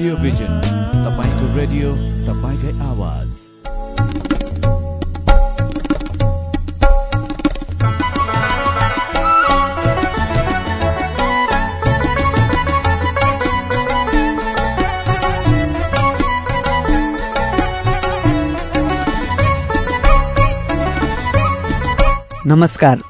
Radio vision तपाईँको radio तपाईँकै आवाज. नमस्कार।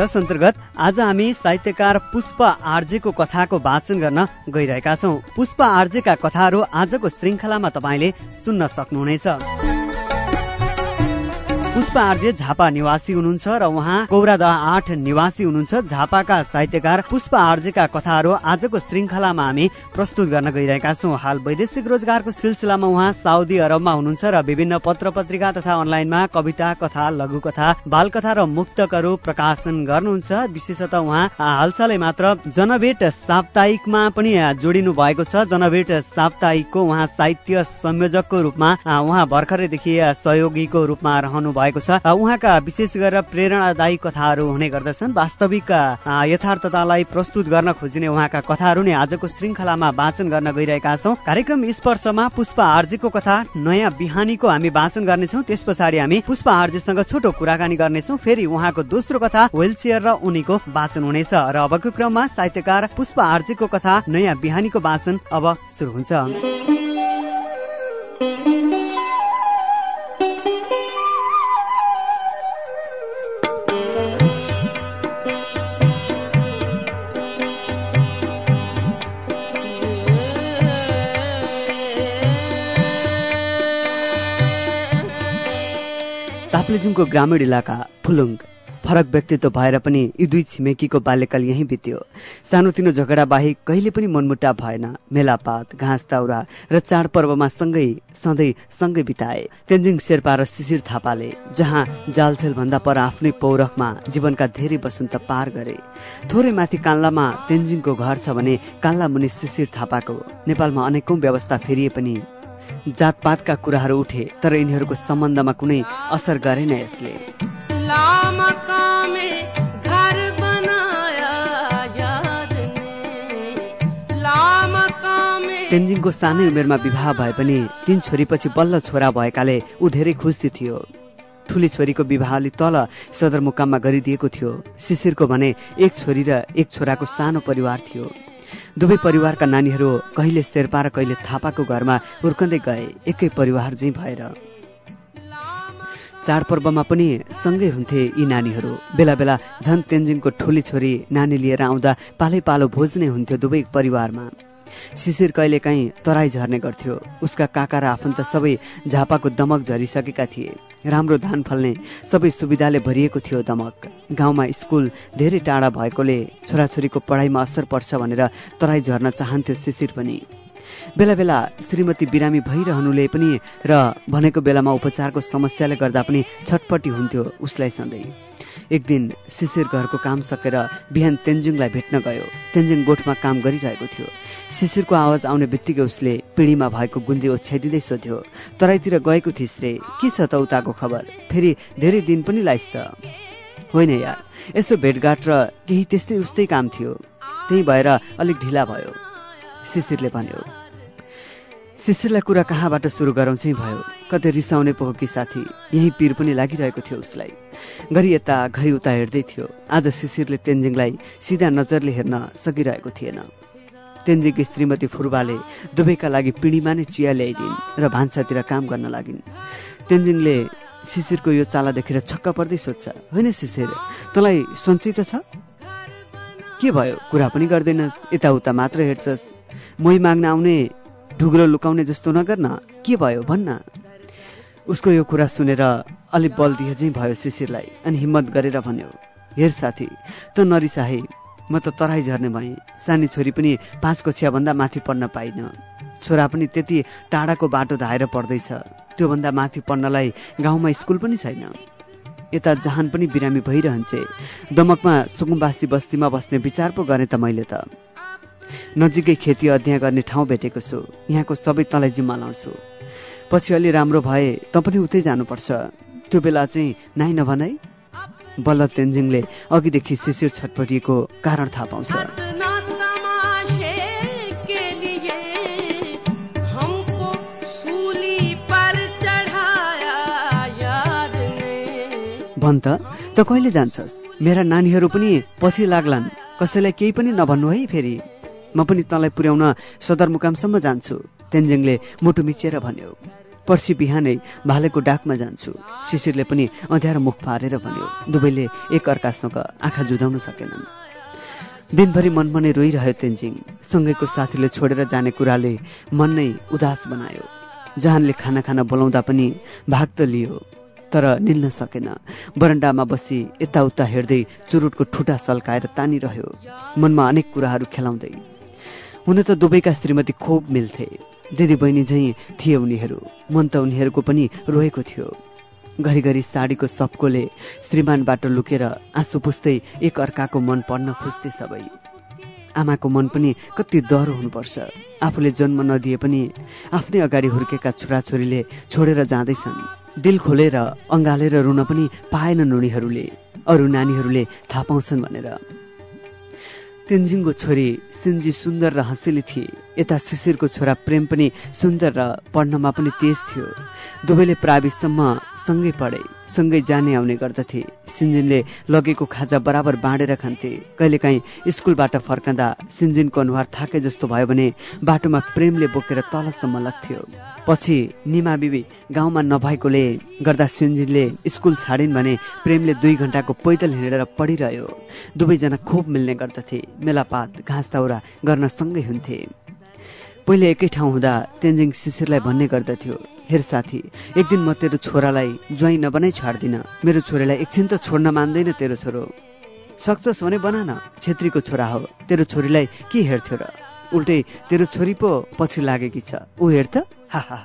जस अन्तर्गत आज हामी साहित्यकार पुष्प आर्जेको कथाको वाचन गर्न गइरहेका छौं। पुष्प आर्जेका कथाहरू आजको श्रृङ्खलामा तपाईँले सुन्न सक्नुहुनेछ। पुष्प आर्जे झापा निवासी हुनुहुन्छ र उहाँ कौरादह आठ निवासी हुनुहुन्छ। झापाका साहित्यकार पुष्प आर्जेका कथाहरू आजको श्रृङ्खलामा हामी प्रस्तुत गर्न गइरहेका छौँ। हाल वैदेशिक रोजगारको सिलसिलामा उहाँ साउदी अरबमा हुनुहुन्छ र विभिन्न पत्र पत्रिका तथा अनलाइनमा कविता कथा लघु कथा बाल कथा र मुक्तकहरू प्रकाशन गर्नुहुन्छ। विशेषतः उहाँ हालसालै मात्र जनभेट साप्ताहिकमा पनि जोडिनु भएको छ। जनभेट साप्ताहिकको उहाँ साहित्य संयोजकको रूपमा उहाँ भर्खरैदेखि सहयोगीको रूपमा रहनु भएको छ. उहाँका विशेष गरेर प्रेरणादायी कथाहरू हुने गर्दछन्। वास्तविक यथार्थतालाई प्रस्तुत गर्न खोजिने उहाँका कथाहरू नै आजको श्रृङ्खलामा वाचन गर्न गइरहेका छौँ। कार्यक्रम स्पर्शमा पुष्प आर्जेको कथा नयाँ बिहानीको हामी वाचन गर्नेछौँ। त्यस पछाडि हामी पुष्प आर्जेसँग छोटो कुराकानी गर्नेछौँ। फेरि उहाँको दोस्रो कथा व्हील र उनीको वाचन हुनेछ। र अबको क्रममा साहित्यकार पुष्प आर्जेको कथा नयाँ बिहानीको वाचन अब सुरु हुन्छ। ताप्लेजुङको ग्रामीण इलाका फुलुङ। फरक व्यक्तित्व भएर पनि यी दुई छिमेकीको बाल्यकाल यहीँ बित्यो। सानोतिनो झगडा बाहेक कहिले पनि मनमुटा भएन। मेलापात घाँस दाउरा र चाडपर्वमा सँगै सधैँ सँगै बिताए। तेन्जिङ शेर्पा र शिशिर थापाले जहाँ जालछेल भन्दा पर आफ्नै पौरखमा जीवनका धेरै वसन्त पार गरे। थोरै माथि कान्लामा तेन्जिङको घर छ भने कान्ला मुनि शिशिर थापाको। नेपालमा अनेकौं व्यवस्था फेरिए पनि जातपातका कुराहरू उठे तर यिनीहरूको सम्बन्धमा कुनै असर गरेन यसले। तेन्जिङको सानै उमेरमा विवाह भए पनि तीन छोरीपछि बल्ल छोरा भएकाले ऊ धेरै खुसी थियो। ठुली छोरीको विवाह अलि तल सदरमुकाममा गरिदिएको थियो। शिशिरको भने एक छोरी र एक छोराको सानो परिवार थियो। दुवै परिवारका नानीहरू कहिले शेर्पा र कहिले थापाको घरमा हुर्कँदै गए। एकै परिवार चाहिँ भएर। चाडपर्वमा पनि सँगै हुन्थे यी नानीहरू। बेला बेला झन् तेन्जिङको ठुली छोरी नानी लिएर आउँदा पालै पालो भोज नै हुन्थ्यो दुवै परिवारमा। शिशिर कहिलेकाहीँ तराई झर्ने गर्थ्यो। उसका काका र आफन्त सबै झापाको दमक झरिसकेका थिए। राम्रो धान फल्ने सबै सुविधाले भरिएको थियो दमक। गाउँमा स्कुल धेरै टाढा भएकोले छोराछोरीको पढाइमा असर पर्छ भनेर तराई झर्न चाहन्थ्यो शिशिर पनि। बेला बेला श्रीमती बिरामी भइरहनुले पनि र भनेको बेलामा उपचारको समस्याले गर्दा पनि छटपटी हुन्थ्यो उसलाई सधैँ। एक दिन शिशिर घरको काम सकेर बिहान तेन्जिङलाई भेट्न गयो। तेन्जिङ गोठमा काम गरिरहेको थियो। शिशिरको आवाज आउने बित्तिकै उसले पिँढीमा भएको गुन्दी ओछ्याइदिँदै सोध्यो तराईतिर गएको थिइस् रे? के छ त उताको खबर? फेरि धेरै दिन पनि लाइस् त? होइन यार यसो भेटघाट र केही त्यस्तै उस्तै काम थियो। त्यही भएर अलिक ढिला भयो। शिशिरले भन्यो शिशिरलाई कुरा कहाँबाट सुरु गरौँ चाहिँ भयो? कतै रिसाउने पो कि साथी? यही पिर पनि लागिरहेको थियो उसलाई। घरि यता घरि उता हेर्दै थियो। आज शिशिरले तेन्जिङलाई सिधा नजरले हेर्न सकिरहेको थिएन। तेन्जिङकी श्रीमती फुर्बाले दुवैका लागि पिँढीमा नै चिया ल्याइदिन् र भान्सातिर काम गर्न लागिन्। तेन्जिङले शिशिरको यो चाला देखेर छक्क पर्दै सोध्छ होइन शिशिर तँलाई सन्चै त छ? के भयो? कुरा पनि गर्दैनस्। यताउता मात्र हेर्छस्। मै माग्न आउने ढुग्रो लुकाउने जस्तो नगर्न के भयो भन्न? उसको यो कुरा सुनेर अलिक बल दिए चाहिँ भयो शिशिरलाई अनि हिम्मत गरेर भन्यो हेर साथी त नरिसाहे म त तराई झर्ने भएँ। सानी छोरी पनि पाँच कक्षाभन्दा माथि पढ्न पाइन। छोरा पनि त्यति टाढाको बाटो धाएर पढ्दैछ। त्योभन्दा माथि पढ्नलाई गाउँमा स्कुल पनि छैन। यता जहान पनि बिरामी भइरहन्छे। दमकमा सुकुम्बासी बस्तीमा बस्ने विचार पो गरेँ त मैले त। नजिकै खेती अध्ययन गर्ने ठाउँ भेटेको छु। यहाँको सबै तँलाई जिम्मा लाउँछु पछि अलि राम्रो भए त पनि उतै जानुपर्छ। त्यो बेला चाहिँ नाइ नभनाइ। बल्ल तेन्जिङले अघिदेखि शिशिर छटपटिएको कारण थाहा पाउँछ। भन् त कहिले जान्छस्? मेरा नानीहरू पनि पछि लाग्लान्। कसैलाई केही पनि नभन्नु है फेरि। म पनि तँलाई पुर्याउन सदरमुकामसम्म जान्छु। तेन्जिङले मुटु मिचेर भन्यो। पर्सि बिहानै भालेको डाकमा जान्छु। शिशिरले पनि अँध्यारो मुख पारेर भन्यो। दुवैले एक अर्कासँग आँखा जुधाउन सकेनन्। दिनभरि मनमा नै रोइरह्यो तेन्जिङ। सँगैको साथीले छोडेर जाने कुराले मन नै उदास बनायो। जहानले खाना खाना बोलाउँदा पनि भाग त लियो तर निल्न सकेन। बरन्डामा बसी यताउता हेर्दै चुरुटको ठुटा सल्काएर तानिरह्यो। मनमा अनेक कुराहरू खेलाउँदै हुन त दुवैका श्रीमती खोप मिल्थे। दिदी बहिनी झैँ थिए उनीहरू। मन त उनीहरूको पनि रोएको थियो। घरिघरि साडीको सपकोले श्रीमानबाट लुकेर आँसु पुस्दै एक अर्काको मन पढ्न खोज्थे सबै। आमाको मन पनि कति डह्रो हुनुपर्छ। आफूले जन्म नदिए पनि आफ्नै अगाडि हुर्केका छोराछोरीले छोडेर जाँदैछन्। दिल खोलेर अँगालेर रुन पनि पाएनन् उनीहरूले। अरू नानीहरूले थाहा पाउँछन् भनेर। तेन्जिङको छोरी सिन्जी सुन्दर र हँसिली थिए यता शिशिरको छोरा प्रेम पनि सुन्दर र पढ्नमा पनि तेज थियो दुवैले प्राविसम्म सँगै पढे सँगै जाने आउने गर्दथे सिन्जिनले लगेको खाजा बराबर बाँडेर खान्थे कहिलेकाहीँ स्कुलबाट फर्कँदा सिन्जिनको अनुहार थाके जस्तो भयो भने बाटोमा प्रेमले बोकेर तलसम्म लग्थ्यो पछि निमा बिबी गाउँमा नभएकोले गर्दा सिन्जिनले स्कुल छाडिन् भने प्रेमले दुई घन्टाको पैदल हिँडेर पढिरह्यो दुवैजना खुब मिल्ने गर्दथे मेलापात घाँस दाउरा गर्न सँगै हुन्थे। पहिले एकै ठाउँ हुँदा तेन्जिङ शिशिरलाई भन्ने गर्दथ्यो हेर साथी एक दिन म तेरो छोरालाई ज्वाइँ नबनाइ छाड्दिन। मेरो छोरीलाई एकछिन त छोड्न मान्दैन तेरो छोरो। सक्छस् भने बना न छेत्रीको छोरा हो। तेरो छोरीलाई के हेर्थ्यो र? उल्टै तेरो छोरी पो पछि लागेकी छ। ऊ हेर त हा।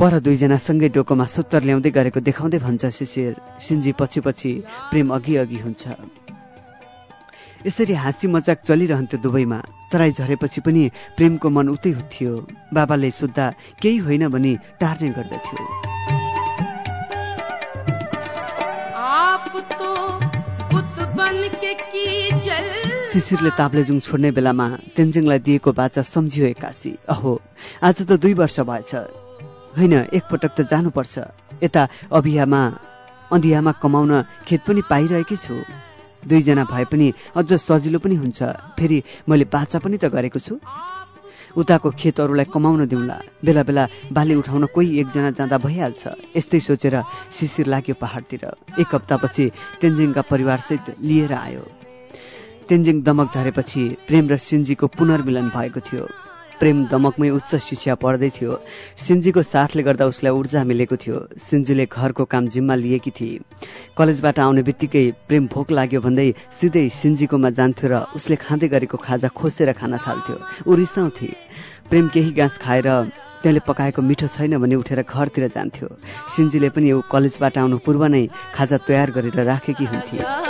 पर दुईजना सँगै डोकोमा सुत्तर ल्याउँदै गरेको देखाउँदै भन्छ शिशिर। सिन्जी पछि पछि प्रेम अघि अघि हुन्छ। यसरी हाँसी मजाक चलिरहन्थ्यो दुवैमा तराई झरेपछि पनि प्रेमको मन उतै थियो बाबाले सुत्दा केही होइन भनी टार्ने गर्दथ्यो। शिशिरले ताप्लेजुङ छोड्ने बेलामा तेन्जिङलाई दिएको बाचा सम्झियो एक्कासी अहो आज त दुई वर्ष भएछ। होइन एकपटक त जानुपर्छ। यता अभियामा अन्धियामा कमाउन खेत पनि पाइरहेकै छु। दुईजना भए पनि अझ सजिलो पनि हुन्छ। फेरि मैले बाचा पनि त गरेको छु। उताको खेत अरूलाई कमाउन दिउँला। बेला बेला बाली उठाउन कोही एकजना जाँदा भइहाल्छ। यस्तै सोचेर शिशिर लाग्यो पहाडतिर। एक हप्तापछि तेन्जिङका परिवारसहित लिएर आयो। तेन्जिङ दमक झरेपछि प्रेम र सिन्जीको पुनर्मिलन भएको थियो। प्रेम दमकमै उच्च शिक्षा पढ्दै थियो। सिन्जीको साथले गर्दा उसलाई ऊर्जा मिलेको थियो। सिन्जीले घरको काम जिम्मा लिएकी थिए। कलेजबाट आउने बित्तिकै प्रेम भोक लाग्यो भन्दै सिधै सिन्जीकोमा जान्थ्यो र उसले खाँदै गरेको खाजा खोसेर खान थाल्थ्यो। ऊ रिसाउँथे। प्रेम केही घाँस खाएर त्यसले पकाएको मिठो छैन भने उठेर घरतिर जान्थ्यो। सिन्जीले पनि ऊ कलेजबाट आउनु पूर्व नै खाजा तयार गरेर राखेकी हुन्थे।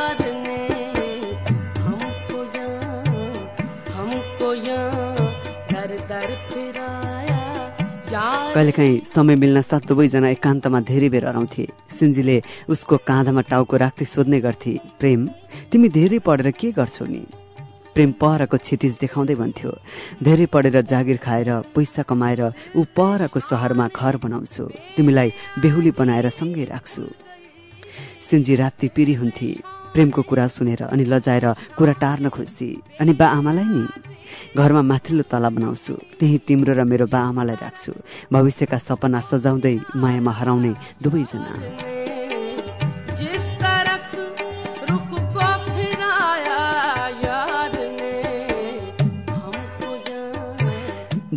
कहिलेकाहीँ समय मिल्न साथ दुवैजना एकान्तमा धेरै बेर हराउँथे सिन्जीले उसको काँधामा टाउको राख्दै सोध्ने गर्थे प्रेम तिमी धेरै पढेर के गर्छौ नि? प्रेम परको क्षितिज देखाउँदै भन्थ्यो धेरै पढेर जागिर खाएर पैसा कमाएर ऊ परको सहरमा घर बनाउँछु। तिमीलाई बेहुली बनाएर सँगै राख्छु। सिन्जी राति पिरी हुन्थे। प्रेमको कुरा सुनेर अनि लजाएर कुरा टार्न खोज्थे अनि बा आमालाई नि घरमा माथिल्लो तला बनाउँछु। त्यही तिम्रो र मेरो बा आमालाई राख्छु। भविष्यका सपना सजाउँदै मायामा हराउने दुवैजना।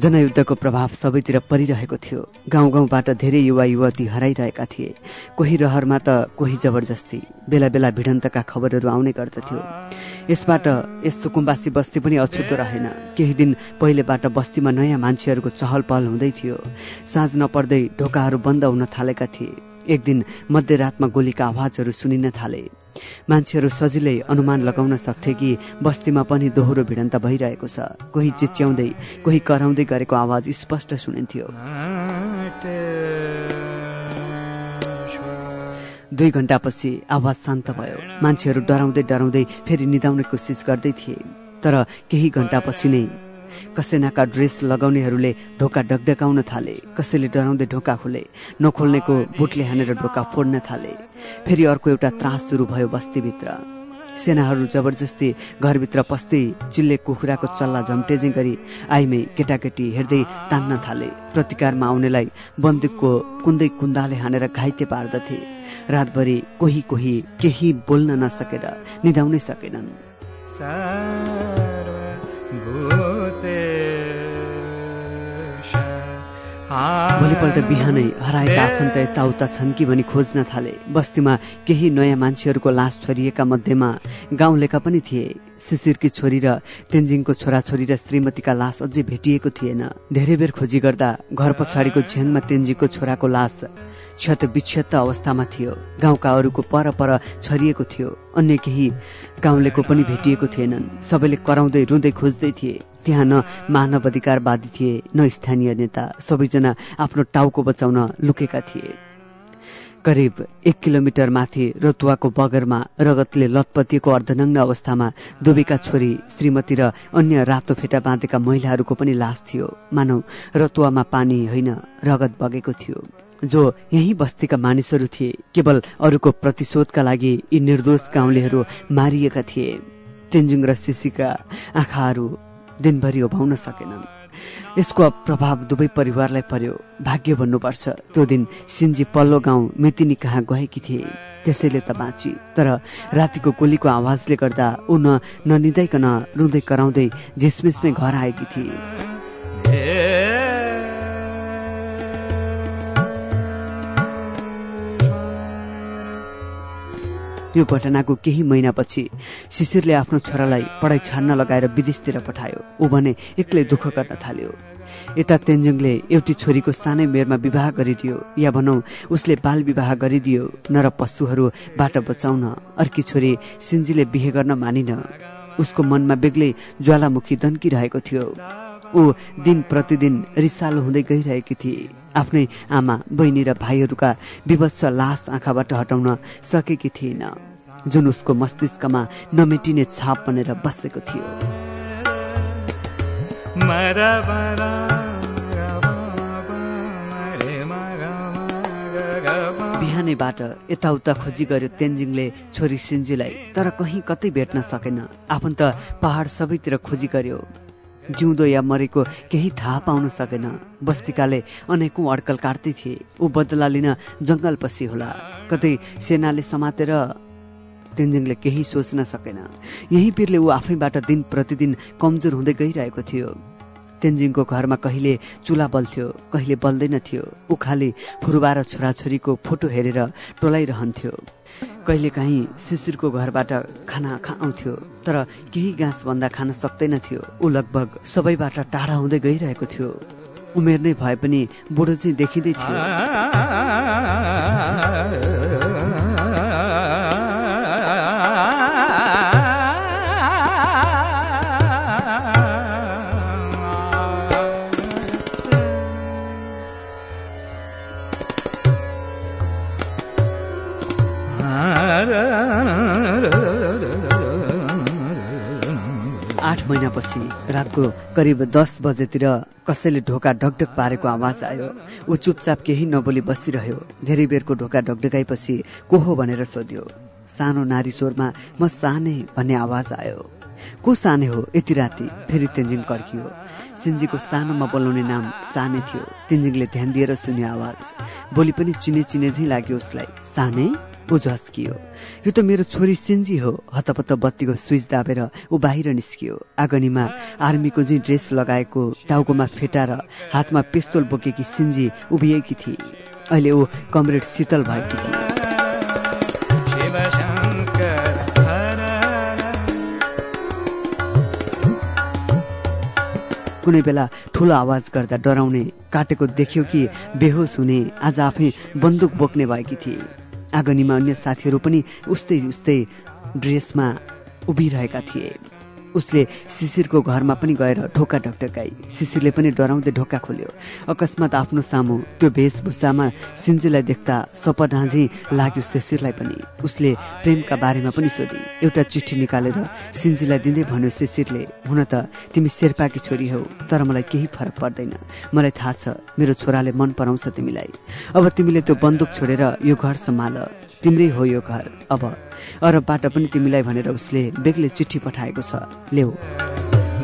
जनयुद्धको प्रभाव सबैतिर परिरहेको थियो। गाउँ गाउँबाट धेरै युवा युवती हराइरहेका थिए। कोही रहरमा त कोही जबरजस्ती। बेला बेला भिडन्तका खबरहरू आउने गर्दथ्यो। यसबाट यस सुकुम्बासी बस्ती पनि अछुतो रहेन। केही दिन पहिलेबाट बस्तीमा नयाँ मान्छेहरूको चहल पहल हुँदै थियो। साँझ नपर्दै ढोकाहरू बन्द हुन थालेका थिए। एक दिन मध्यरातमा गोलीका आवाजहरू सुनिन थाले। मान्छेहरू सजिलै अनुमान लगाउन सक्थे कि बस्तीमा पनि दोहोरो भिडन्त भइरहेको छ। कोही चिच्याउँदै कोही कराउँदै गरेको आवाज स्पष्ट सुनिन्थ्यो। दुई घन्टापछि आवाज शान्त भयो। मान्छेहरू डराउँदै डराउँदै फेरि निदाउने कोसिस गर्दै थिए। तर केही घन्टापछि नै कसेनाका ड्रेस लगाउनेहरूले ढोका डगडगाउन थाले कसैले डराउँदै ढोका खोले नखोल्नेको बुटले हानेर ढोका फोड्न थाले। फेरि अर्को एउटा त्रास सुरु भयो बस्तीभित्र। सेनाहरू जबरजस्ती घरभित्र पस्दै चिल्ले कुखुराको चल्ला झम्टेजे गरी आइमै केटाकेटी हेर्दै तान्न थाले। प्रतिकारमा आउनेलाई बन्दुकको कुन्दै कुन्दाले हानेर घाइते पार्दथे। रातभरि कोही कोही केही बोल्न नसकेर निधाउनै सकेनन्। भोलिपल्ट बिहानै हराएका आफन्त यताउता छन् कि भनी खोज्न थाले। बस्तीमा केही नयाँ मान्छेहरूको लास छरिएका मध्येमा गाउँलेका पनि थिए। शिशिरकी छोरी र तेन्जिङको छोराछोरी र श्रीमतीका लास अझै भेटिएको थिएन। धेरै बेर खोजी गर्दा घर पछाडिको झ्याङमा तेन्जीको छोराको लास क्षत विक्षत अवस्थामा थियो। गाउँका अरूको पर पर छरिएको थियो। अन्य केही गाउँलेको पनि भेटिएको थिएनन्। सबैले कराउँदै रुँदै खोज्दै थिए। त्यहाँ न मानव अधिकारवादी थिए न स्थानीय नेता सबैजना आफ्नो टाउको बचाउन लुकेका थिए। करिब एक किलोमिटर माथि रतुवाको बगरमा रगतले लतपतिएको अर्धनग्न अवस्थामा दुबेका छोरी श्रीमती र अन्य रातो फेटा बाँधेका महिलाहरूको पनि लास थियो। मानौ रतुवामा पानी होइन रगत बगेको थियो। जो यही बस्तीका मानिसहरू थिए केवल अरूको प्रतिशोधका लागि यी निर्दोष गाउँलेहरू मारिएका थिए। तेन्जिङ र सिसीका आँखाहरू दिनभरि ओभाउन सकेनन्। यसको प्रभाव दुवै परिवारलाई पर्यो। भाग्य भन्नुपर्छ त्यो दिन सिन्जी पल्लो गाउँ मेतिनी कहाँ गएकी थिए। त्यसैले त बाँची। तर रातिको गोलीको आवाजले गर्दा ऊ न ननिदाइकन रुँदै कराउँदै झिसमिसमै घर आएकी थिए। यो घटनाको केही महिनापछि शिशिरले आफ्नो छोरालाई पढाइ छाड्न लगाएर विदेशतिर पठायो। ऊ भने एक्लै दुःख गर्न थाल्यो। यता तेन्जुङले एउटी छोरीको सानै मेरमा विवाह गरिदियो। या भनौँ उसले बाल विवाह गरिदियो नर पशुहरूबाट बचाउन। अर्की छोरी सिन्जीले बिहे गर्न मानिन। उसको मनमा बेग्लै ज्वालामुखी दन्किरहेको थियो। ऊ दिन प्रतिदिन रिसालो हुँदै गइरहेकी थिए। आफ्नै आमा बहिनी र भाइहरूका विवत्स लास आँखाबाट हटाउन सकेकी थिएन जुन उसको मस्तिष्कमा नमेटिने छाप बनेर बसेको थियो। बिहानैबाट यताउता खोजी गर्यो तेन्जिङले छोरी सिन्जीलाई तर कहीँ कतै भेट्न सकेन। आफन्त पहाड सबैतिर खोजी गर्यो। जिउँदो या मरेको केही थाहा पाउन सकेन। बस्तिकाले अनेकौँ अड्कल काट्दै थिए। ऊ बदला लिन जङ्गल पछि होला। कतै सेनाले समातेर तेन्जिङले केही सोच्न सकेन। यही पिरले ऊ आफैबाट दिन प्रतिदिन कमजोर हुँदै गइरहेको थियो। तेन्जिङको घरमा कहिले चुला बल्थ्यो कहिले बल्दैन थियो। ऊ खालि र छोराछोरीको फोटो हेरेर टोलाइरहन्थ्यो। कहिलेकाहीँ शिशिरको घरबाट खाना खाउँथ्यो तर केही घाँसभन्दा खान सक्दैनथ्यो ऊ लगभग सबैबाट टाढा हुँदै गइरहेको थियो। उमेर नै भए पनि बुढो चाहिँ देखिँदै थियो। महिनापछि रातको करिब दस बजेतिर कसैले ढोका ढकढक पारेको आवाज आयो। ऊ चुपचाप केही नबोली बसिरह्यो। धेरै बेरको ढोका ढकढकाएपछि को हो? भनेर सोध्यो। सानो नारी स्वरमा म साने भन्ने आवाज आयो। को साने हो? यति राति फेरि तेन्जिङ कड्कियो। सिन्जीको सानोमा बोलाउने नाम साने थियो। तेन्जिङले ध्यान दिएर सुन्यो आवाज। बोली पनि चिने चिने झै लाग्यो उसलाई। साने? ऊ झस्कियो यो त मेरो छोरी सिन्जी हो। हतपत्त बत्तीको स्विच दाबेर ऊ बाहिर निस्कियो। आगनीमा आर्मीको चाहिँ ड्रेस लगाएको टाउकोमा फेटा र हातमा पिस्तोल बोकेकी सिन्जी उभिएकी थिए अहिले ऊ कमरेड शीतल भएकी थिए कुनै बेला ठुलो आवाज गर्दा डराउने काटेको देख्यो कि बेहोस हुने आज आफै बन्दुक बोक्ने भएकी थिए आगनीमा अन्य साथीहरू पनि उस्तै उस्तै ड्रेसमा उभिरहेका थिए। उसले शिशिरको घरमा पनि गएर ढोका ढकढकाई शिशिरले पनि डराउँदै ढोका खोल्यो। अकस्मात आफ्नो सामु त्यो वेशभूषामा सिन्जीलाई देख्दा सपनाझी लाग्यो शिशिरलाई पनि। उसले प्रेमका बारेमा पनि सोधी। एउटा चिठी निकालेर सिन्जीलाई दिँदै भन्यो शिशिरले हुन त तिमी शेर्पाकी छोरी हौ तर मलाई केही फरक पर्दैन। मलाई थाहा छ मेरो छोराले मन पराउँछ तिमीलाई। अब तिमीले त्यो बन्दुक छोडेर यो घर सम्हाल। तिम्रै हो यो घर अब अरबबाट पनि तिमीलाई भनेर उसले बेग्लै चिठी पठाएको छ।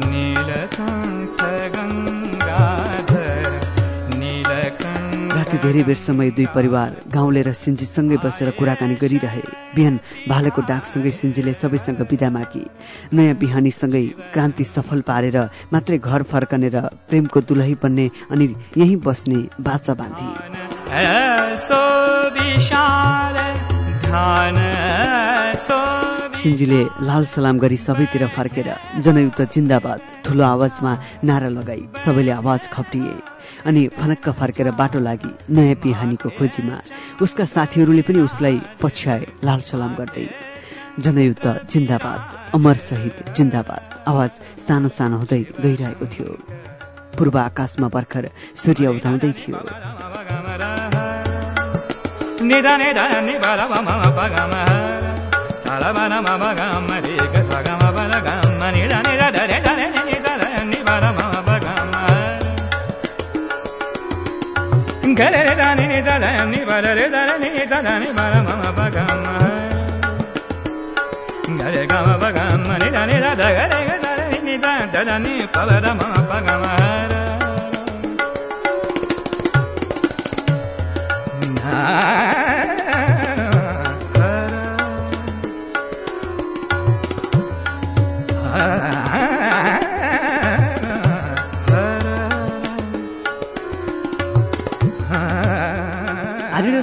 नीलकण्ठ राति धेरै बेरसम्म यी दुई परिवार गाउँले र सिन्जीसँगै बसेर कुराकानी गरिरहे। बिहान भालेको डाकसँगै सिन्जीले सबैसँग बिदा मागी। नयाँ बिहानीसँगै क्रान्ति सफल पारेर मात्रै घर फर्कने र प्रेमको दुलही बन्ने अनि यहीँ बस्ने बाचा बाँधी। सिन्जीले लाल सलाम गरी सबैतिर फर्केर जनयुद्ध जिन्दाबाद ठुलो आवाजमा नारा लगाई। सबैले आवाज खप्टिए अनि फनक्क फर्केर बाटो लागि नयाँ बिहानीको खोजीमा उसका साथीहरूले पनि उसलाई पछ्याए लाल सलाम गर्दै। जनयुद्ध जिन्दाबाद अमर शहीद जिन्दाबाद। आवाज सानो सानो हुँदै गइरहेको थियो। पूर्व आकाशमा भर्खर सूर्य उदाउँदै थियो। निदा निदा निबल मम पगम सल मन मम गम रे ग स गम बल गम निदा निदा दरे दरे नि नि स रे निबल मम पगम गरे रे दा नि नि स रे निबल रे दरे नि नि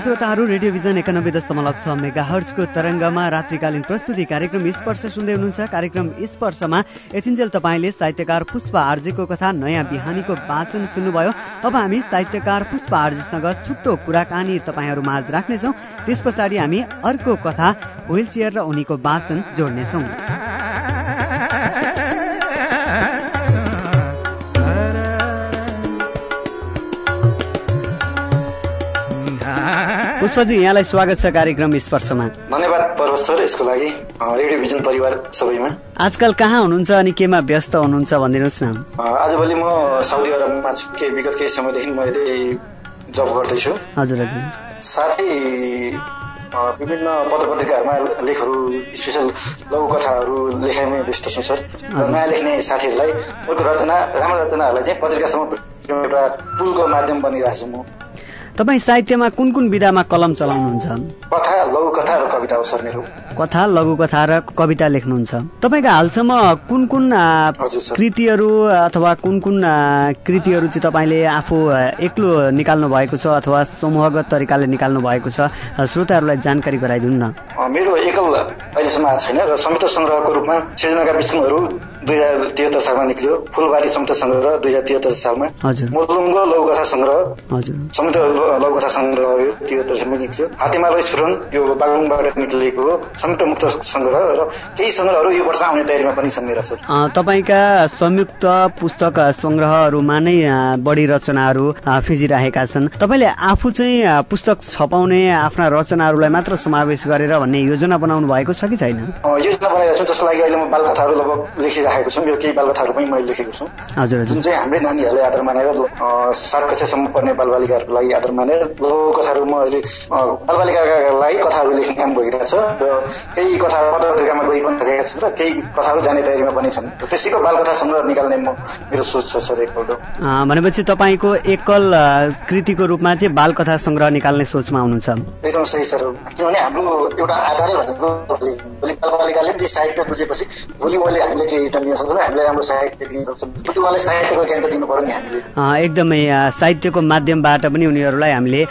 श्रोताहरू रेडियोभिजन एकानब्बे दशमलव छ मेगा हर्चको तरङ्गमा रात्रिकालीन प्रस्तुति कार्यक्रम स्पर्श सुन्दै हुनुहुन्छ। कार्यक्रम स्पर्शमा यतिन्जेल तपाईँले साहित्यकार पुष्प आर्जेको कथा नयाँ बिहानीको वाचन सुन्नुभयो। अब हामी साहित्यकार पुष्प आर्जेसँग छुट्टो कुराकानी तपाईँहरू माझ राख्नेछौँ। त्यस हामी अर्को कथा चेयर र उनीको वाचन जोड्नेछौँ। पुष्पजी यहाँलाई स्वागत छ कार्यक्रम स्पर्शमा। धन्यवाद पर्वत सर यसको लागि रेडियो भिजन परिवार सबैमा। आजकल कहाँ हुनुहुन्छ अनि केमा व्यस्त हुनुहुन्छ भनिदिनुहोस् न आजभोलि म साउदी अरबमा छु केही विगत केही समयदेखि म यतै जब गर्दैछु। हजुर हजुर साथै विभिन्न पत्र पत्रिकाहरूमा लेखहरू स्पेसल लघु कथाहरू लेखाइमै व्यस्त छु सर। नयाँ लेख्ने साथीहरूलाई उनको रचना राम्रो रचनाहरूलाई चाहिँ पत्रिकासम्म एउटा पुलको माध्यम बनिरहेको छु म। तपाईँ साहित्यमा कुन कुन विधामा कलम चलाउनुहुन्छ? कथा लघु कथा र कविता सर मेरो। कथा लघुकथा र कविता लेख्नुहुन्छ। तपाईँका हालसम्म कुन कुन कृतिहरू अथवा कुन कुन कृतिहरू चाहिँ तपाईँले आफू एक्लो निकाल्नु भएको छ अथवा समूहगत तरिकाले निकाल्नु भएको छ? श्रोताहरूलाई जानकारी गराइदिनु न। मेरो एकल अहिलेसम्म छैन र संयुक्त सङ्ग्रहको रूपमा सृजनाका विष्णुहरू दुई हजार तिहत्तर सालमा निक्लियो। फुलबारी संयुक्त सङ्ग्रह दुई हजार तिहत्तर सालमा। मुलुङ्गो लघुकथा सङ्ग्रह हजुर। संयुक्त ल- लघुकथा सङ्ग्रह हो यो तिहत्तर सालमा निक्लियो। हात्तीमालो स्फुरन यो बागलुङबाट निक्लिएको हो। संयुक्त मुक्त सङ्ग्रह र केही सङ्ग्रहहरू यो वर्ष आउने तयारीमा पनि छन् मेरा सर तपाईँका संयुक्त पुस्तक सङ्ग्रहहरूमा नै बढी रचनाहरू फिजिरहेका छन्। तपाईँले आफू चाहिँ पुस्तक छपाउने आफ्ना रचनाहरूलाई मात्र समावेश गरेर भन्ने योजना बनाउनु भएको छ कि छैन? योजना बनाइरहेको छु जसको लागि अहिले म बालकथाहरू लगभग लेखिराखेको छु यो केही बालकथाहरू पनि मैले लेखेको छु। जुन चाहिँ हाम्रै नानीहरूलाई आधार मानेर सात कक्षासम्म पढ्ने बालबालिकाहरूको लागि आधार मानेर लघु कथाहरू म अहिले बालबालिकाका लागि कथाहरू लेख्ने काम भइरहेछ र केही कथा पत्र पत्रिकामा गइ पनि सकेका छन् र केही कथाहरू जाने तयारीमा पनि छन्। र त्यसैको बालकथा सङ्ग्रह निकाल्ने म मेरो सोच छ सर एकपल्ट। भनेपछि तपाईँको एकल कृतिको रूपमा चाहिँ बालकथा सङ्ग्रह निकाल्ने सोचमा हुनुहुन्छ। एकदम सही सर। किनभने हाम्रो एउटा आधारै भनेको भोलि बालबालिकाले चाहिँ साहित्य बुझेपछि भोलि उहाँले हामीले केही एकदमै साहित्यको माध्यमबाट पनि उनीहरूलाई हामीले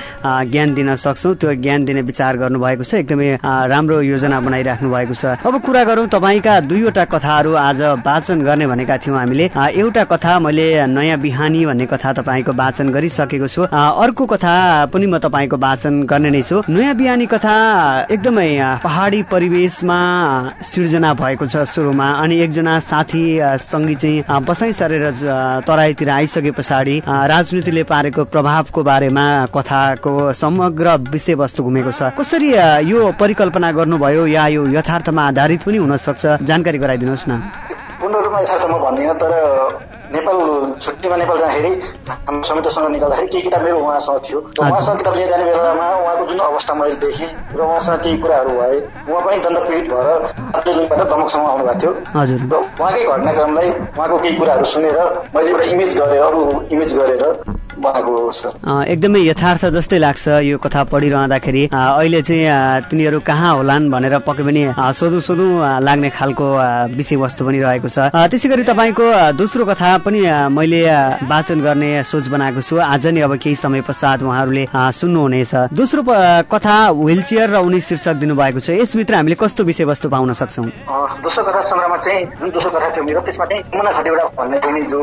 ज्ञान दिन सक्छौँ। त्यो ज्ञान दिने विचार गर्नुभएको छ। एकदमै राम्रो योजना बनाइराख्नु भएको छ। अब कुरा गरौँ तपाईँका दुईवटा कथाहरू आज वाचन गर्ने भनेका थियौँ हामीले। एउटा कथा मैले नयाँ बिहानी भन्ने कथा तपाईँको वाचन गरिसकेको छु। अर्को कथा पनि म तपाईँको वाचन गर्ने नै छु। नयाँ बिहानी कथा एकदमै पहाडी परिवेशमा सिर्जना भएको छ सुरुमा। अनि एकजना साथी अ, सँगै चाहिँ बसाइ सरेर तराईतिर आइसके पछाडि राजनीतिले पारेको प्रभावको बारेमा कथाको समग्र विषयवस्तु घुमेको छ। कसरी यो परिकल्पना गर्नुभयो या यो यथार्थमा आधारित पनि हुन सक्छ जानकारी गराइदिनुहोस् न। पूर्ण रूपमा यथार्थ म भन्दिनँ तर नेपाल छुट्टीमा नेपाल जाँदाखेरि संयुक्तसँग निकाल्दाखेरि केही किताब मेरो उहाँसँग थियो। उहाँसँग किताब लिएर जाने बेलामा उहाँको जुन अवस्था मैले देखेँ र उहाँसँग केही कुराहरू भए उहाँ पनि दण्डपीडित भएर दार्जिलिङबाट दमकसम्म आउनुभएको थियो। हजुर। र उहाँकै घटनाक्रमलाई उहाँको केही कुराहरू सुनेर मैले एउटा इमेज गरेर अरू इमेज गरेर एकदमै यथार्थ जस्तै लाग्छ यो कथा पढिरहँदाखेरि। अहिले चाहिँ तिनीहरू कहाँ होलान् भनेर पक्कै पनि सोधौँ सोधौँ लाग्ने खालको विषयवस्तु पनि रहेको छ। त्यसै गरी तपाईँको दोस्रो कथा पनि मैले वाचन गर्ने सोच बनाएको छु। आज नै अब केही समय पश्चात उहाँहरूले सुन्नुहुनेछ। दोस्रो कथा व्हील चेयर र उनी शीर्षक दिनुभएको छ। यसभित्र हामीले कस्तो विषयवस्तु पाउन सक्छौँ? दोस्रो कथा सङ्ग्रहमा चाहिँ जुन दोस्रो कथा थियो मेरो त्यसमा चाहिँ मुना भन्ने जो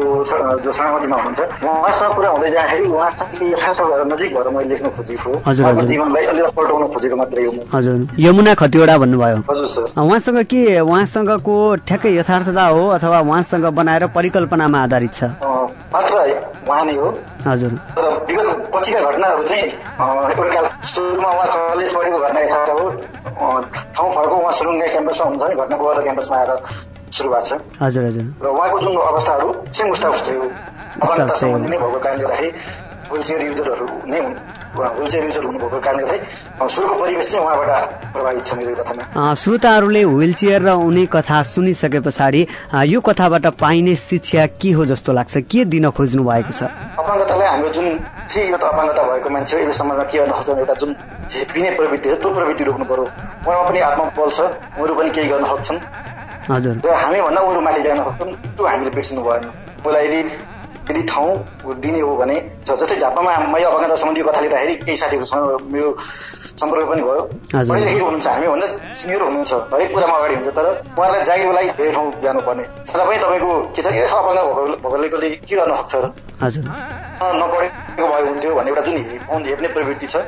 जो हुनुहुन्छ उहाँसँग कुरा हुँदै जाँदाखेरि उहाँसँग यथार्थ भएर नजिक भएर मैले लेख्न खोजेको। हजुर, उहाँको। जीवनलाई अलिअलि पल्टाउन खोजेको मात्रै हो। हजुर। यमुना खतिवडा भन्नुभयो। हजुर सर। उहाँसँग के उहाँसँगको ठ्याक्कै यथार्थता हो अथवा उहाँसँग बनाएर परिकल्पनामा आधारित छ? अँ, पात्र उहाँ नै हो। हजुर। तर विगत पछिका घटनाहरू चाहिँ एउटा काल सुरुमा उहाँ कलेज पढेको घटना यथार्थ हो। ठाउँ फर्को उहाँ सुरुङ्गे क्याम्पसमा हुन्छ नि घटना गोवा क्याम्पसमा आएर सुरु भएको छ। हजुर हजुर। र उहाँको जुन अवस्थाहरू सेम उस्ता उस्तै हो। अपङ्गता सम्बन्धी नै भएको कारणले गर्दाखेरि व्हिल चेयर युजरहरू नै हुन्। व्हिल चेयर युजर हुनुभएको कारणले गर्दाखेरि सुरुको परिवेश चाहिँ उहाँबाट प्रभावित छ मेरो यो कथामा। अ, श्रोताहरूले व्हील चेयर र उनी कथा सुनिसके पछाडि यो कथाबाट पाइने शिक्षा के हो जस्तो लाग्छ? के दिन खोज्नु भएको छ? अपाङ्गतालाई हाम्रो जुन चाहिँ यो त अपाङ्गता भएको मान्छे हो यसले समाजमा के गर्न खोज्छन् एउटा जुन हेपिने प्रवृत्ति हो त्यो प्रवृत्ति रोक्नु पर्यो। उहाँमा पनि आत्मबल छ उनीहरू पनि केही गर्न सक्छन्। हजुर। र हामीभन्दा उनीहरू माथि जान सक्छन् त्यो हामीले बिर्सिनु भएन। मलाई यदि यदि ठाउँ दिने हो भने जस्तै झापामा मैले अपाङ्गता सम्बन्धी कथा लिँदाखेरि केही साथीहरूसँग मेरो सम्पर्क पनि भयो। पढे लेखेको हुनुहुन्छ हामीभन्दा सिनियर हुनुहुन्छ। हरेक कुरामा अगाडि हुन्छ तर उहाँलाई जागिरको लागि धेरै ठाउँ जानुपर्ने। सदा पनि तपाईँको के छ यो अपाङ्ग भएको भएकोले के गर्न सक्छ र? नपढेको भए हुन्थ्यो भन्ने एउटा जुन हेप- हेप्ने प्रवृत्ति छ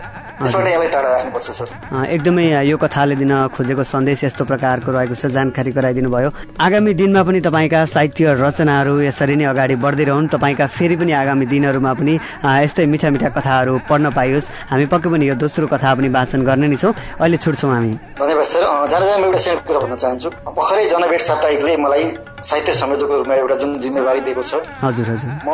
एकदमै यो कथाले दिन खोजेको सन्देश यस्तो प्रकारको रहेको छ जानकारी गराइदिनु भयो। आगामी दिनमा पनि तपाईँका साहित्य रचनाहरू यसरी नै अगाडि बढ्दै रहन्। तपाईँका फेरि पनि आगामी दिनहरूमा पनि यस्तै मिठा मिठा कथाहरू पढ्न पाइयोस्। हामी पक्कै पनि यो दोस्रो कथा पनि वाचन गर्ने नै छौँ। अहिले छुट्छौँ हामी। सर जाँदा जाँदा म एउटा सानो कुरा भन्न चाहन्छु। भर्खरै जनभेट साप्ताहिकले मलाई साहित्य संयोजकको रूपमा एउटा जुन जिम्मेवारी दिएको छ हजुर हजुर। म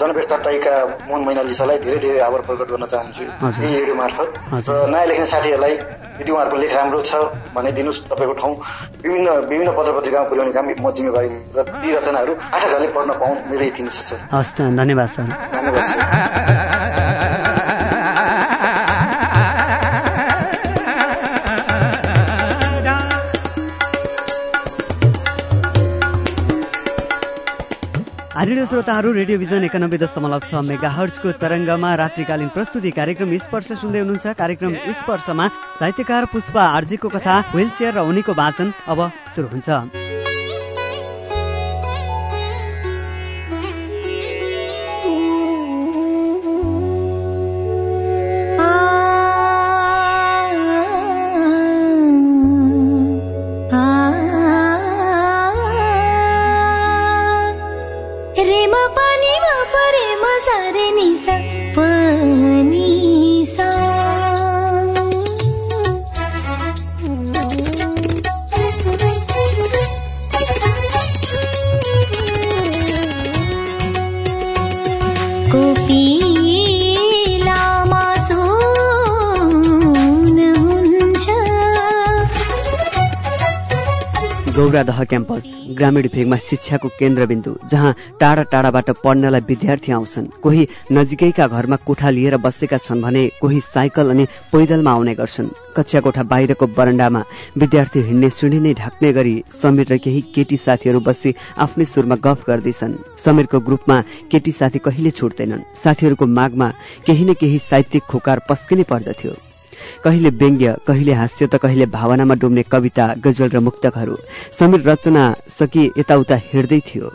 जनपेट चट्टाईका मोहन मैनालिसालाई धेरै धेरै आभार प्रकट गर्न चाहन्छु। यही रेडियो मार्फत। र नयाँ लेख्ने साथीहरूलाई यदि उहाँहरूको लेख राम्रो छ भने दिनुहोस् तपाईँको ठाउँ। विभिन्न विभिन्न पत्र पत्रिकामा पुर्याउने काम म जिम्मेवारी र ती रचनाहरू पाठकहरूले पढ्न पाउन् मेरो यति नै छ सर। हस् धन्यवाद सर। धन्यवाद सर। आदरणीय श्रोताहरू रेडियो भिजन एकानब्बे दशमलव छ मेगा हर्चको तरङ्गमा रात्रिकालीन प्रस्तुति कार्यक्रम स्पर्श सुन्दै हुनुहुन्छ। कार्यक्रम स्पर्शमा साहित्यकार पुष्पा आर्जीको कथा व्हील चेयर र उनीको वाचन अब सुरु हुन्छ। गौरादह क्याम्पस ग्रामीण भेगमा शिक्षाको केन्द्रबिन्दु जहाँ टाढा टाढाबाट पढ्नलाई विद्यार्थी आउँछन्। कोही नजिकैका घरमा कोठा लिएर बसेका छन् भने कोही साइकल अनि पैदलमा आउने गर्छन्। कक्षा कोठा बाहिरको बरण्डामा विद्यार्थी हिँड्ने सुँडी नै ढाक्ने गरी समीर र केही केटी साथीहरू बसी आफ्नै सुरमा गफ गर्दैछन्। समीरको ग्रुपमा केटी साथी कहिले छुट्दैनन्। साथीहरूको मागमा केही न केही साहित्यिक खोकार पस्किनै पर्दथ्यो। कहिले व्यङ्ग्य कहिले हास्य त कहिले भावनामा डुब्ने कविता गजल र मुक्तकहरू। समीर रचना सकि यताउता हिँड्दै थियो।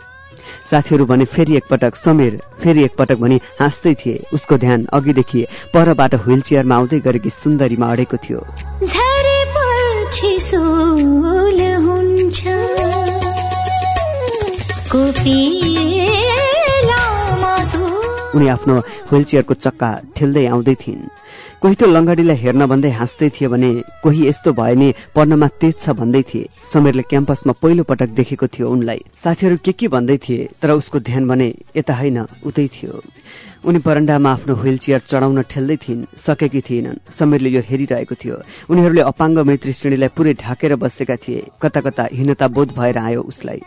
साथीहरू भने फेरि एकपटक समीर फेरि एकपटक भनी हाँस्दै थिए। उसको ध्यान अघिदेखि परबाट व्हील चेयरमा आउँदै गरेकी सुन्दरीमा अडेको थियो। उनी आफ्नो व्हील चेयरको चक्का ठेल्दै आउँदै थिइन्। कोही त लङ्गडीलाई हेर्न भन्दै हाँस्दै थिए भने कोही यस्तो भयो नि पढ्नमा तेज छ भन्दै थिए। समीरले क्याम्पसमा पहिलो पटक देखेको थियो उनलाई। साथीहरू के के भन्दै थिए तर उसको ध्यान भने यता होइन उतै थियो। उनी बरन्डामा आफ्नो व्हील चेयर चढाउन ठेल्दै थिइन् सकेकी थिएनन्। समीरले यो हेरिरहेको थियो। उनीहरूले अपाङ्ग मैत्री श्रेणीलाई पुरै ढाकेर बसेका थिए। कता कता हीनता बोध भएर आयो उसलाई।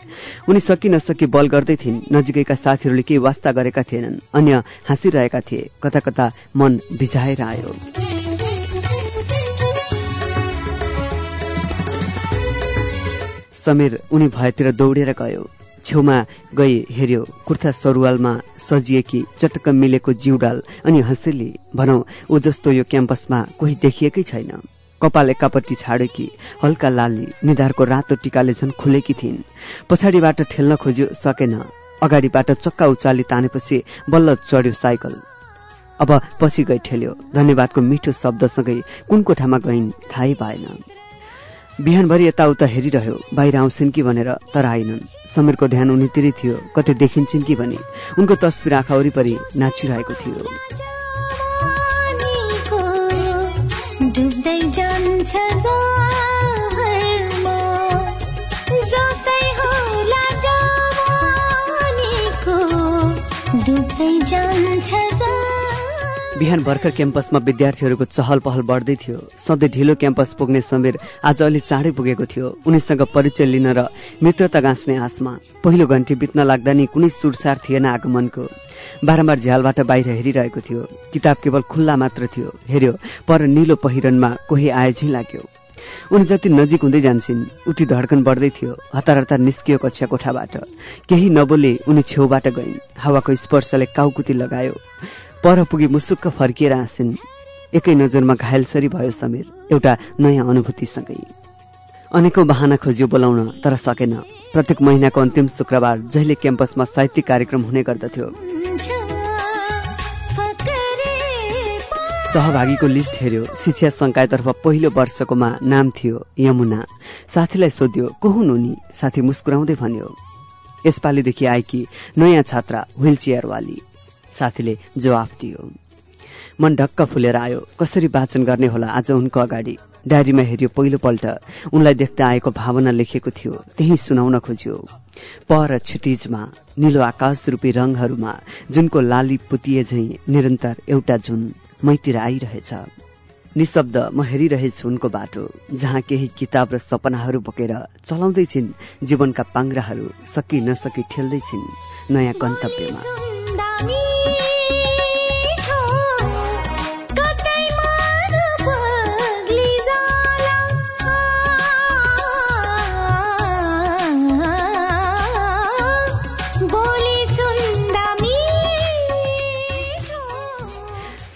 उनी सकि नसकी बल गर्दै थिइन्। नजिकैका साथीहरूले केही वास्ता गरेका थिएनन्। अन्य हाँसिरहेका थिए। कता कता मन भिजाएर आयो। समीर उनी भएतिर दौडेर गयो। छेउमा गई हेऱ्यो कुर्ता सरुवालमा सजिएकी चटक्क मिलेको जिउडाल अनि हँसेली भनौँ ऊ जस्तो यो क्याम्पसमा कोही देखिएकै छैन। कपाल एकापट्टि छाडेकी हल्का लाली निधारको रातो टिकाले झन् खुलेकी थिइन्। पछाडिबाट ठेल्न खोज्यो सकेन। अगाडिबाट चक्का उचाली तानेपछि बल्ल चढ्यो साइकल। अब पछि गई ठेल्यो। धन्यवादको मिठो शब्दसँगै कुन कोठामा गइन् थाहै पाएन। बिहानभरि यताउता हेरिरह्यो बाहिर आउँछन् कि भनेर तर आइनन् समीरको ध्यान उनीतिरै थियो कतै देखिन्छन् कि भने। उनको तस्बिर आँखा वरिपरि नाचिरहेको थियो। डुब्दै जान्छ बिहान भर्खर क्याम्पसमा विद्यार्थीहरूको चहल पहल बढ्दै थियो। सधैँ ढिलो क्याम्पस पुग्ने समीर आज अलि चाँडै पुगेको थियो। उनीसँग परिचय लिन र मित्रता गाँच्ने आशमा पहिलो घन्टी बित्न लाग्दा नि कुनै सुरसार थिएन आगमनको। बारम्बार झ्यालबाट बाहिर हेरिरहेको थियो। किताब केवल खुल्ला मात्र थियो। हेऱ्यो पर निलो पहिरनमा कोही आए झैँ लाग्यो। उनी जति नजिक हुँदै जान्छन् उति धड्कन बढ्दै थियो हतार हतार निस्कियो कक्षा कोठाबाट। केही नबोली उनी छेउबाट गइन्। हावाको स्पर्शले काउकुती लगायो। पर पुगी मुसुक्क फर्किएर हाँसिन् एकै नजरमा घायलसरी भयो समीर एउटा नयाँ अनुभूतिसँगै। अनेकौँ बहाना खोज्यो बोलाउन तर सकेन। प्रत्येक महिनाको अन्तिम शुक्रबार जहिले क्याम्पसमा साहित्यिक कार्यक्रम हुने गर्दथ्यो। सहभागीको लिस्ट हेऱ्यो। शिक्षा संकायतर्फ पहिलो वर्षकोमा नाम थियो यमुना। साथीलाई सोध्यो को हुन् उनी साथी मुस्कुराउँदै भन्यो यसपालिदेखि आएकी नयाँ छात्रा व्हील चेयरवाली साथीले जवाफ दियो। मन ढक्क फुलेर आयो कसरी वाचन गर्ने होला? आज उनको अगाडि। डायरीमा हेऱ्यो पहिलोपल्ट। उनलाई देख्दै आएको भावना लेखेको थियो। त्यही सुनाउन खोज्यो। पर क्षितिजमा निलो आकाश रूपी रङहरूमा जुनको लाली पुतिए झैँ निरन्तर एउटा जुन मैतिर आइरहेछ। निशब्द म हेरिरहेछु उनको बाटो जहाँ केही किताब र सपनाहरू बोकेर चलाउँदैछिन् जीवनका पाङ्राहरू सकि नसकी ठेल्दैछिन् नयाँ गन्तव्यमा।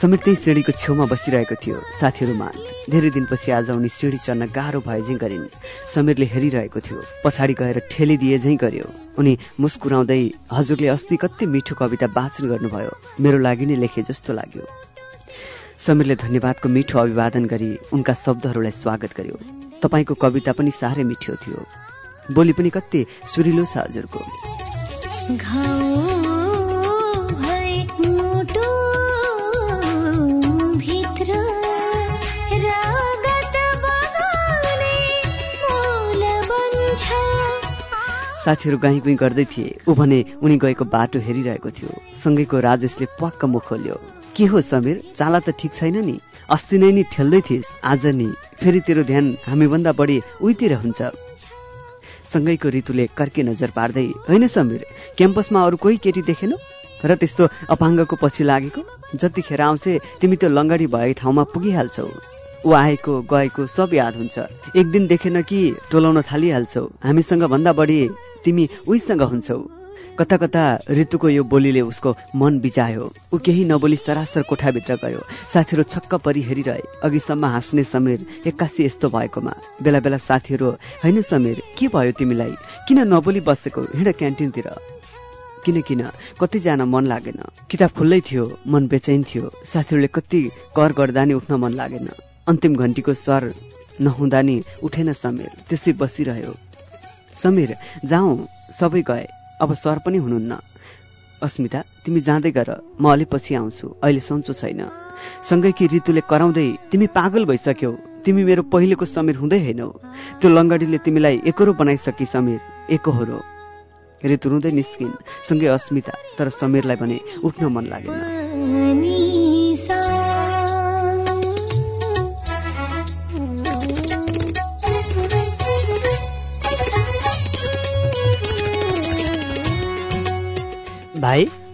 समीर त्यही सिँढीको छेउमा बसिरहेको थियो। साथीहरू माझ। धेरै दिनपछि आज उनी सिँढी चढ्न गाह्रो भए झैँ गरिन्। समीरले हेरिरहेको थियो। पछाडि गएर ठेलिदिए झैँ गर्यो। उनी मुस्कुराउँदै हजुरले अस्ति कति मिठो कविता वाचन गर्नुभयो। मेरो लागि नै लेखे जस्तो लाग्यो। समीरले धन्यवादको मिठो अभिवादन गरी उनका शब्दहरूलाई स्वागत गर्यो। तपाईँको कविता पनि साह्रै मिठो थियो। बोली पनि कति सुरिलो छ हजुरको। साथीहरू गाई गुई गर्दै थिए। ऊ भने उनी गएको बाटो हेरिरहेको थियो। सँगैको राजेशले प्वाक्क मुख खोल्यो। के हो समीर? चाला त ठिक छैन नि? अस्ति नै नि ठेल्दै थिइस् आज नि? फेरि तेरो ध्यान हामीभन्दा बढी उहीतिर हुन्छ। सँगैको ऋतुले कर्के नजर पार्दै होइन समीर क्याम्पसमा अरू कोही केटी देखेनौ? र त्यस्तो अपाङ्गको पछि लागेको? जतिखेर आउँछ तिमी त्यो लङ्गडी भए ठाउँमा पुगिहाल्छौ। ऊ आएको गएको सब याद हुन्छ। एक दिन देखेन कि टोलाउन थालिहाल्छौ। हामीसँग भन्दा बढी तिमी उहीसँग हुन्छौ। कता कता ऋतुको यो बोलीले उसको मन बिचायो ऊ केही नबोली सरासर कोठाभित्र गयो। साथीहरू छक्क परि हेरिरहे। अघिसम्म हाँस्ने समीर एक्कासी यस्तो भएकोमा। बेला बेला साथीहरू होइन समीर के भयो तिमीलाई? किन नबोली बसेको हिँड क्यान्टिनतिर? किन किन कति जान मन लागेन। किताब खुल्लै थियो मन बेचैन थियो। साथीहरूले कति कर गर्दा नि उठ्न मन लागेन। अन्तिम घन्टीको स्वर नहुँदा नि उठेन समीर। त्यसै बसिरह्यो। समीर जाउँ सबै गए। अब सर पनि हुनुहुन्न। अस्मिता तिमी जाँदै गर। म अलि पछि आउँछु। अहिले सन्चो छैन। सँगै कि ऋतुले कराउँदै तिमी पागल भइसक्यौ। तिमी मेरो पहिलेको समीर हुँदै होइनौ त्यो लङ्गडीले तिमीलाई एकरो बनाइसकी समीर। एकहोरो ऋतु रुँदै निस्किन्। सँगै अस्मिता तर समीरलाई भने उठ्न मन लागेन।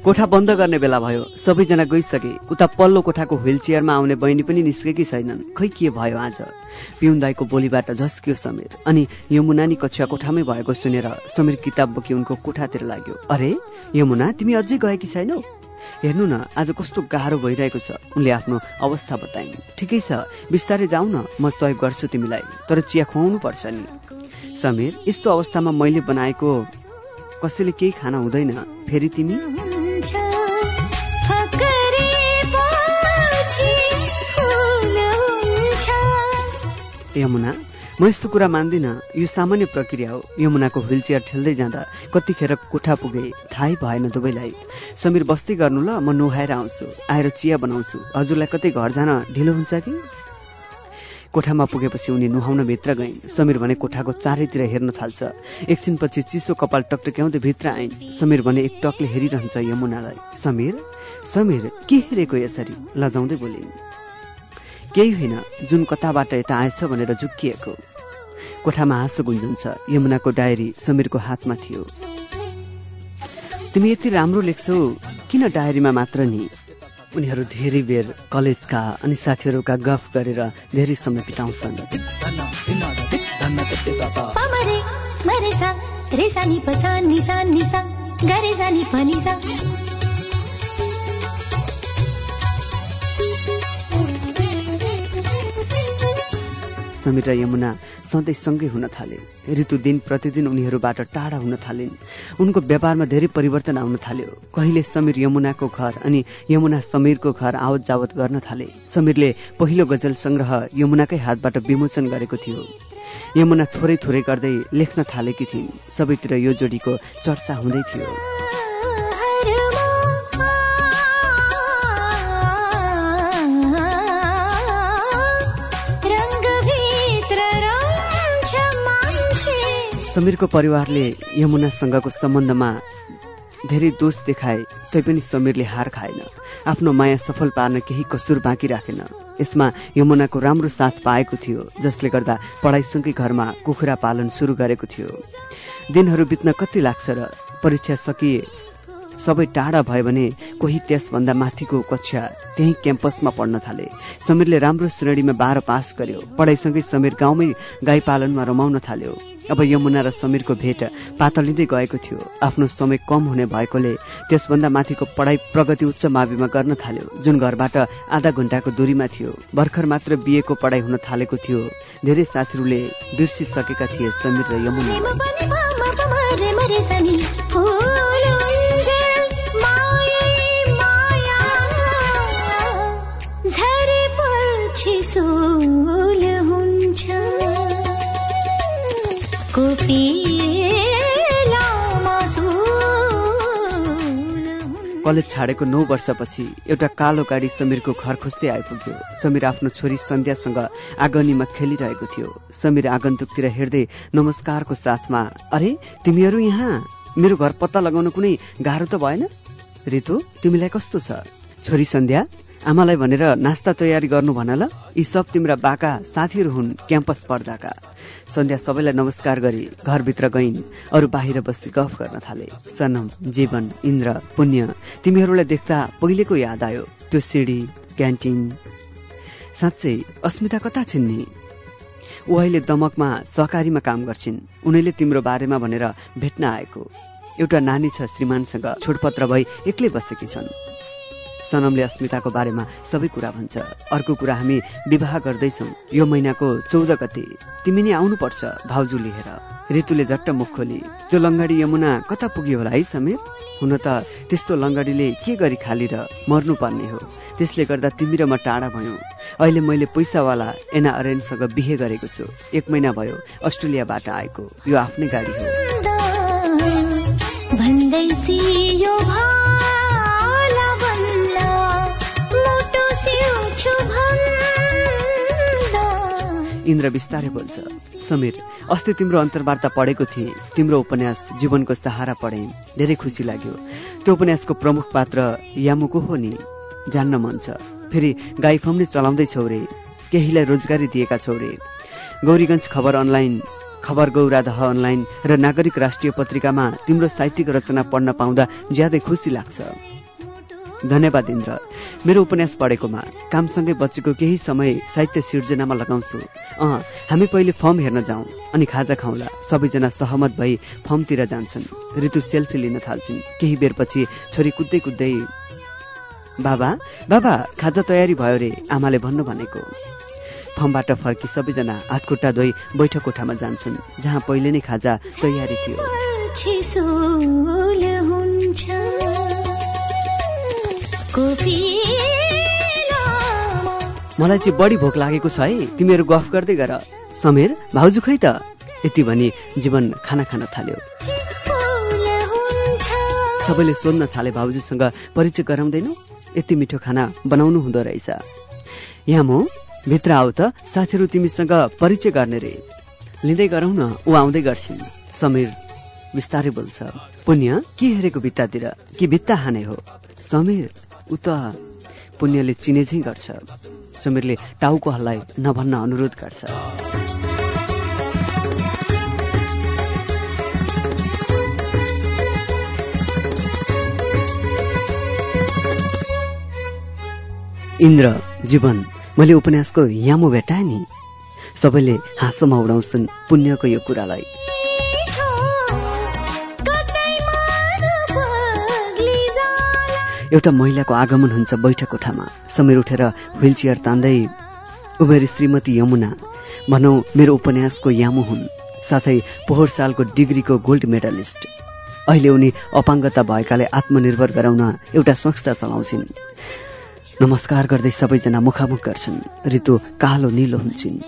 कोठा बन्द गर्ने बेला भयो। सबैजना गइसके। उता पल्लो कोठाको व्हील चेयरमा आउने बहिनी पनि निस्केकी छैनन्। खै के भयो आज? पिउन दाईको बोलीबाट झस्कियो समीर। अनि यमुना नि कक्षा कोठामै भएको सुनेर समीर किताब बोकी उनको कोठातिर लाग्यो। अरे यमुना तिमी अझै गएकी छैनौ? हेर्नु न आज कस्तो गाह्रो भइरहेको छ। उनले आफ्नो अवस्था बताइन्। ठिकै छ। बिस्तारै जाऊ न। म सहयोग गर्छु तिमीलाई। तर चिया खुवाउनु पर्छ नि। समीर यस्तो अवस्थामा मैले बनाएको कसैले केही खाना हुँदैन। फेरि तिमी? यमुना म यस्तो कुरा मान्दिनँ। यो सामान्य प्रक्रिया हो। यमुनाको व्हील चेयर ठेल्दै जाँदा कतिखेर कोठा पुगे थाहै भएन दुवैलाई। समीर बस्दै गर्नु ल म नुहाएर आउँछु। आएर चिया बनाउँछु। हजुरलाई कतै घर जान ढिलो हुन्छ कि? कोठामा पुगेपछि उनी नुहाउन भित्र गइन्। समीर भने कोठाको चारैतिर हेर्न थाल्छ। एकछिनपछि चिसो कपाल टकटक्याउँदै भित्र आइन्। समीर भने एक टकले हेरिरहन्छ यमुनालाई। समीर समीर के हेरेको यसरी? लजाउँदै बोलिन्। केही होइन जुन कताबाट यता आएछ भनेर झुक्किएको। कोठामा हाँसो गुन्जुन्छ। यमुनाको डायरी समीरको हातमा थियो। तिमी यति राम्रो लेख्छौ। किन डायरीमा मात्र नि? उनीहरू धेरै बेर कलेजका अनि साथीहरूका गफ गरेर धेरै समय बिताउँछन्। समीर र यमुना सधैँ सँगै हुन थाले। ऋतु दिन प्रतिदिन उनीहरूबाट टाढा हुन थालिन्। उनको व्यापारमा धेरै परिवर्तन आउन थाल्यो। कहिले समीर यमुनाको घर अनि यमुना समीरको घर आवत जावत गर्न थाले। समीरले पहिलो गजल सङ्ग्रह यमुनाकै हातबाट विमोचन गरेको थियो। यमुना थोरै थोरै गर्दै लेख्न थालेकी थिइन्। सबैतिर यो जोडीको चर्चा हुँदै थियो। समीरको परिवारले यमुनासँगको सम्बन्धमा धेरै दोष देखाए तैपनि समीरले हार खाएन। आफ्नो माया सफल पार्न केही कसुर बाँकी राखेन। यसमा यमुनाको राम्रो साथ पाएको थियो जसले गर्दा पढाइसँगै घरमा कुखुरा पालन सुरु गरेको थियो। दिनहरू बित्न कति लाग्छ र परीक्षा सकिए सबै टाढा भयो भने कोही त्यसभन्दा माथिको कक्षा त्यही क्याम्पसमा पढ्न थाले। समीरले राम्रो श्रेणीमा बाह्र पास गर्यो। पढाइसँगै समीर गाउँमै गाई पालनमा रमाउन थाल्यो। अब यमुना र समीरको भेट पातलिँदै गएको थियो। आफ्नो समय कम हुने भएकोले त्यसभन्दा माथिको पढाइ प्रगति उच्च माविमा गर्न थाल्यो जुन घरबाट आधा घन्टाको दूरीमा थियो। भर्खर मात्र बिएको पढाइ हुन थालेको थियो। धेरै साथीहरूले बिर्सिसकेका थिए समीर र यमुना। प्रेम पनि पम पम रे मरे सनी। फूल उन्जेल मायै माया। झरेपछि सोल हुन्छ कोपिलामा सोल हुन्छ। कलेज छाडेको नौ वर्षपछि एउटा कालो गाडी समीरको घर खोज्दै आइपुग्यो। समीर आफ्नो छोरी सन्ध्यासँग आँगनीमा खेलिरहेको थियो। समीर आगन्तुकतिर हेर्दै नमस्कारको साथमा अरे तिमीहरू यहाँ? मेरो घर पत्ता लगाउन कुनै गाह्रो त भएन? रितु तिमीलाई कस्तो छ? छोरी सन्ध्या आमालाई भनेर नास्ता तयारी गर्नु भन ल यी सब तिम्रा बाका साथीहरू हुन् क्याम्पस पढ्दाका सन्ध्या सबैलाई नमस्कार गरी घरभित्र गइन् अरू बाहिर बसी गफ गर्न थाले। सनम जीवन इन्द्र पुण्य तिमीहरूलाई देख्दा पहिलेको याद आयो। त्यो सिडी क्यान्टिन। साँच्चै अस्मिता कता छिन् नि? ऊ अहिले दमकमा सहकारीमा काम गर्छिन्। उनीले तिम्रो बारेमा भनेर भेट्न आएको। एउटा नानी छ श्रीमानसँग छोडपत्र भई एक्लै बसेकी छन्। सनमले अस्मिताको बारेमा सबै कुरा भन्छ। अर्को कुरा हामी विवाह गर्दैछौँ। यो महिनाको चौध गते। तिमी नै आउनुपर्छ भाउजू लिएर। ऋतुले झट्ट मुख खोली। त्यो लङ्गाडी यमुना कता पुग्यो होला है समीर? हुन त त्यस्तो लङ्गाडीले के गरी खाली र मर्नुपर्ने हो? त्यसले गर्दा तिमी र म टाढा भयौँ। अहिले मैले पैसावाला एना अरेनसँग बिहे गरेको छु। एक महिना भयो अस्ट्रेलियाबाट आएको। यो आफ्नै गाडी हो। इन्द्र बिस्तारै बोल्छ समीर अस्ति तिम्रो अन्तर्वार्ता पढेको थिएँ। तिम्रो उपन्यास जीवनको सहारा पढेँ। धेरै खुसी लाग्यो। त्यो उपन्यासको प्रमुख पात्र यामुको हो नि। जान्न मन छ। फेरि गाई फार्म नै चलाउँदैछौ रे। केहीलाई रोजगारी दिएका छौ रे। गौरीगञ्ज खबर अनलाइन खबर गौरादह अनलाइन र नागरिक राष्ट्रिय पत्रिकामा तिम्रो साहित्यिक रचना पढ्न पाउँदा ज्यादै खुसी लाग्छ। धन्यवाद इन्द्र। मेरो उपन्यास पढेकोमा कामसँगै बचेको केही समय साहित्य सिर्जनामा लगाउँछु। अँ हामी पहिले फर्म हेर्न जाउँ अनि खाजा खाउँला। सबैजना सहमत भई फर्मतिर जान्छन्। ऋतु सेल्फी लिन थाल्छिन्। केही बेरपछि छोरी कुद्दै कुद्दै बाबा बाबा खाजा तयारी भयो रे आमाले भन्नु भनेको। फर्मबाट फर्की सबैजना हातखुट्टा धोई बैठक कोठामा जान्छन् जहाँ पहिले नै खाजा तयारी थियो। मलाई चाहिँ बढी भोक लागेको छ है। तिमीहरू गफ गर्दै गर। समीर भाउजू खै त। यति भनी जीवन खाना खान थाल्यो। सबैले सोध्न थाले भाउजूसँग परिचय गराउँदैनौ? यति मिठो खाना बनाउनु हुँदो रहेछ। यहाँ म भित्र आऊ त। साथीहरू तिमीसँग परिचय गर्ने रे। लिँदै गरौँ न ऊ आउँदै गर्छिन्। समीर बिस्तारै बोल्छ। पुण्य के हेरेको भित्तातिर? कि भित्ता हाने हो? समीर ऊ त पुण्यले चिनेझै गर्छ। समीरले टाउको हल्लाई नभन्न अनुरोध गर्छ। इन्द्र जीवन मैले उपन्यासको यामो भेटाएँ नि। सबैले हाँसोमा उडाउँछन् पुण्यको यो कुरालाई। एउटा महिलाको आगमन हुन्छ बैठक कोठामा। समीर उठेर व्हील चेयर तान्दै उमेर श्रीमती यमुना भनौँ मेरो उपन्यासको यामु हुन् साथै पोहोर सालको डिग्रीको गोल्ड मेडलिस्ट। अहिले उनी अपाङ्गता भएकाले आत्मनिर्भर गराउन एउटा संस्था चलाउँछिन्। नमस्कार गर्दै सबैजना मुखामुख गर्छन्। ऋतु कालो निलो हुन्छन्।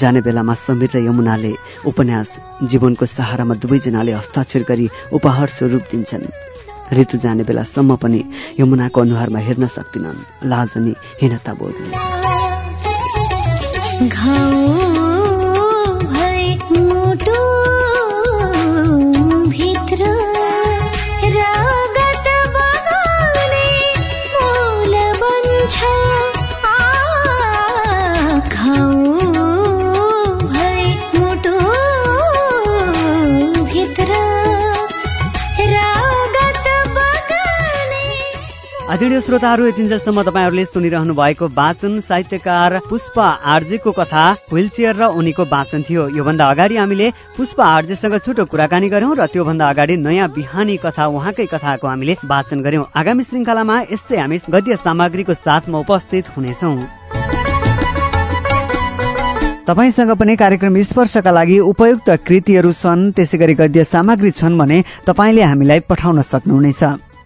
जाने बेलामा समीर र यमुनाले उपन्यास जीवनको सहारामा दुवैजनाले हस्ताक्षर गरी उपहार स्वरूप दिन्छन्। ऋतु जाने बेलासम्म पनि यमुनाको अनुहारमा हेर्न सक्दिनन् लाज अनि हीनता बोधले। आदरणीय श्रोताहरू यतिन्जेलसम्म तपाईँहरूले सुनिरहनु भएको वाचन साहित्यकार पुष्प आर्जेको कथा व्हील चेयर र उनीको वाचन थियो। योभन्दा अगाडि हामीले पुष्प आर्जेसँग छुटो कुराकानी गर्यौं र त्योभन्दा अगाडि नयाँ बिहानी कथा उहाँकै कथाको हामीले वाचन गर्यौं आगामी श्रृङ्खलामा यस्तै हामी गद्य सामग्रीको साथमा उपस्थित हुनेछौँ। तपाईँसँग पनि कार्यक्रम स्पर्शका लागि उपयुक्त कृतिहरू छन् त्यसै गरी गद्य सामग्री छन् भने तपाईँले हामीलाई पठाउन सक्नुहुनेछ।